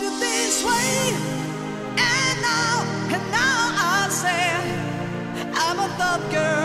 this way. Girl.